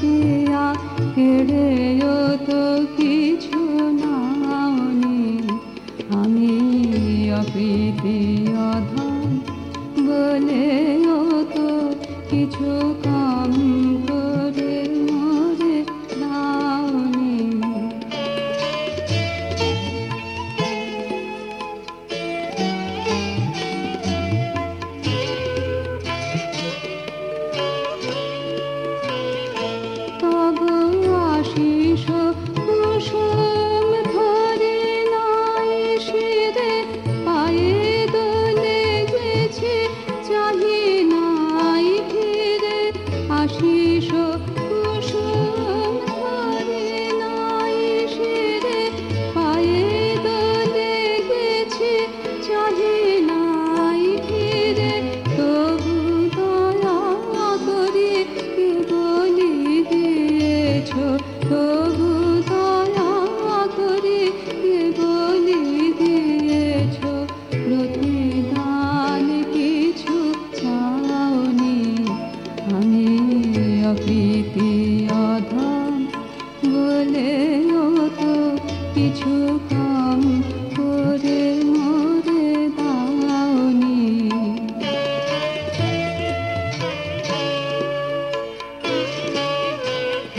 किया किड़े यो तो की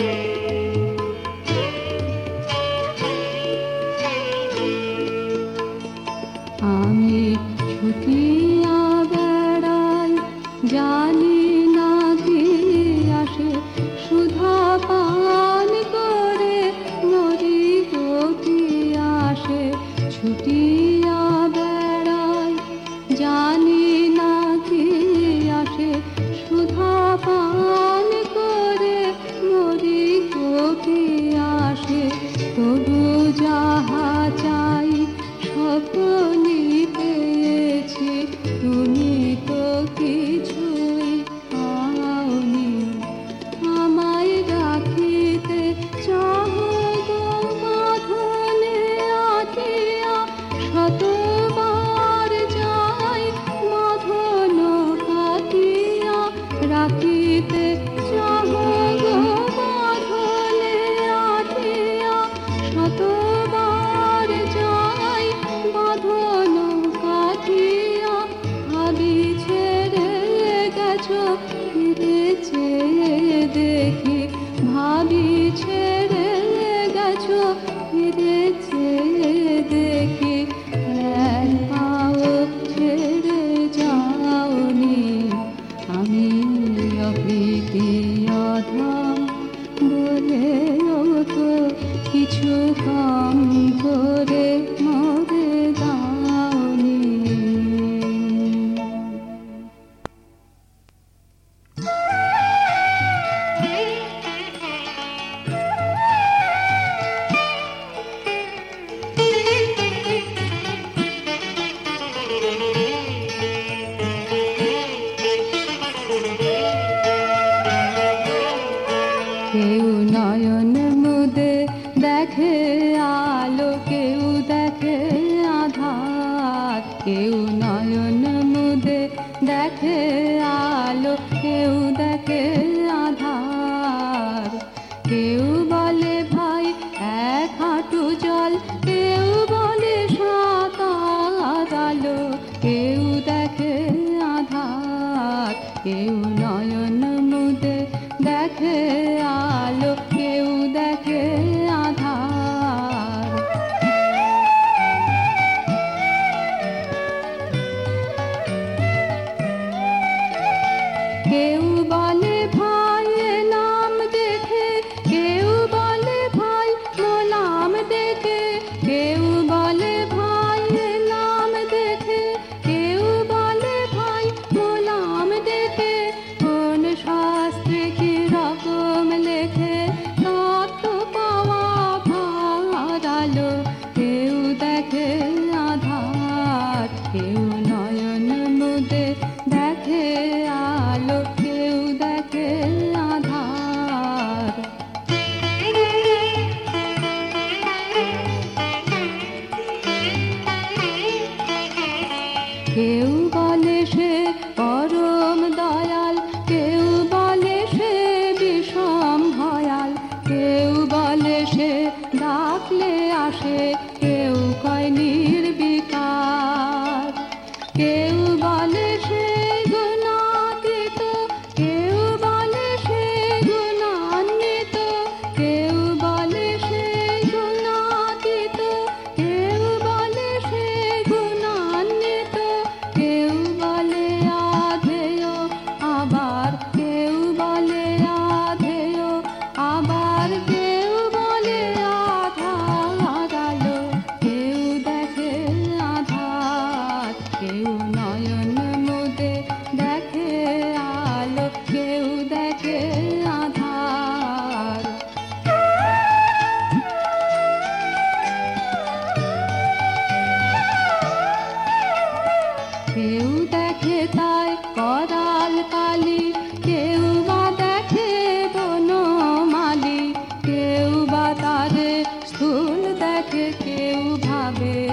day. के उभावे।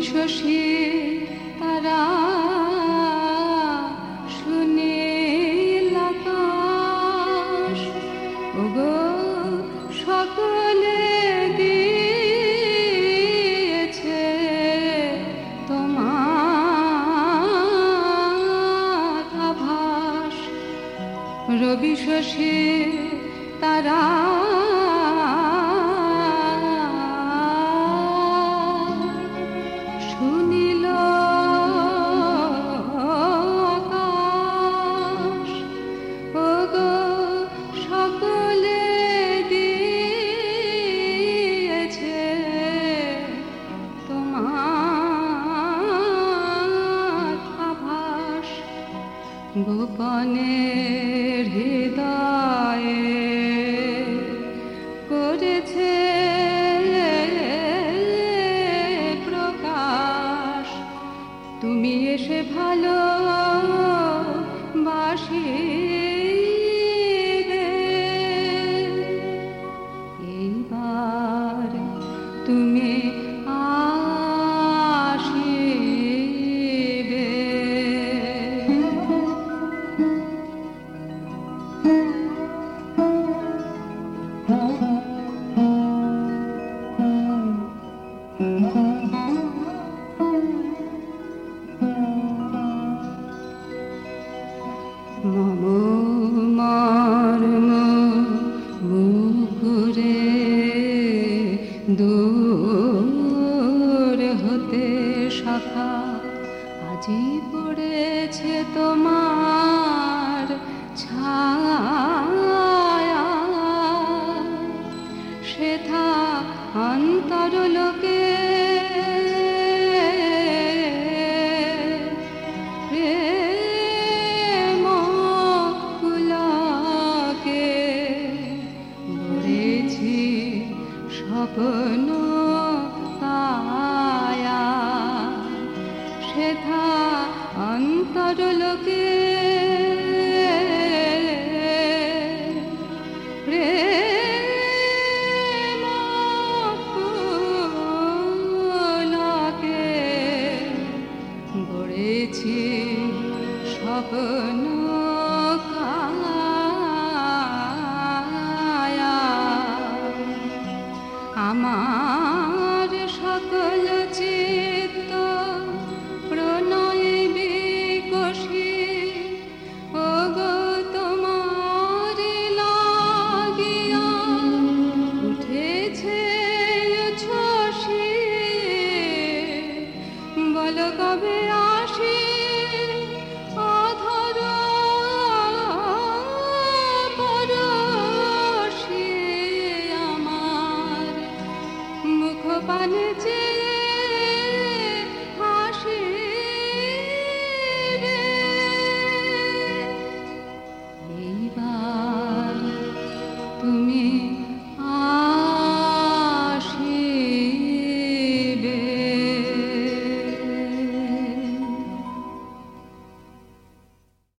Deixa-se